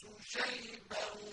الشَّمْسُ شَيْبًا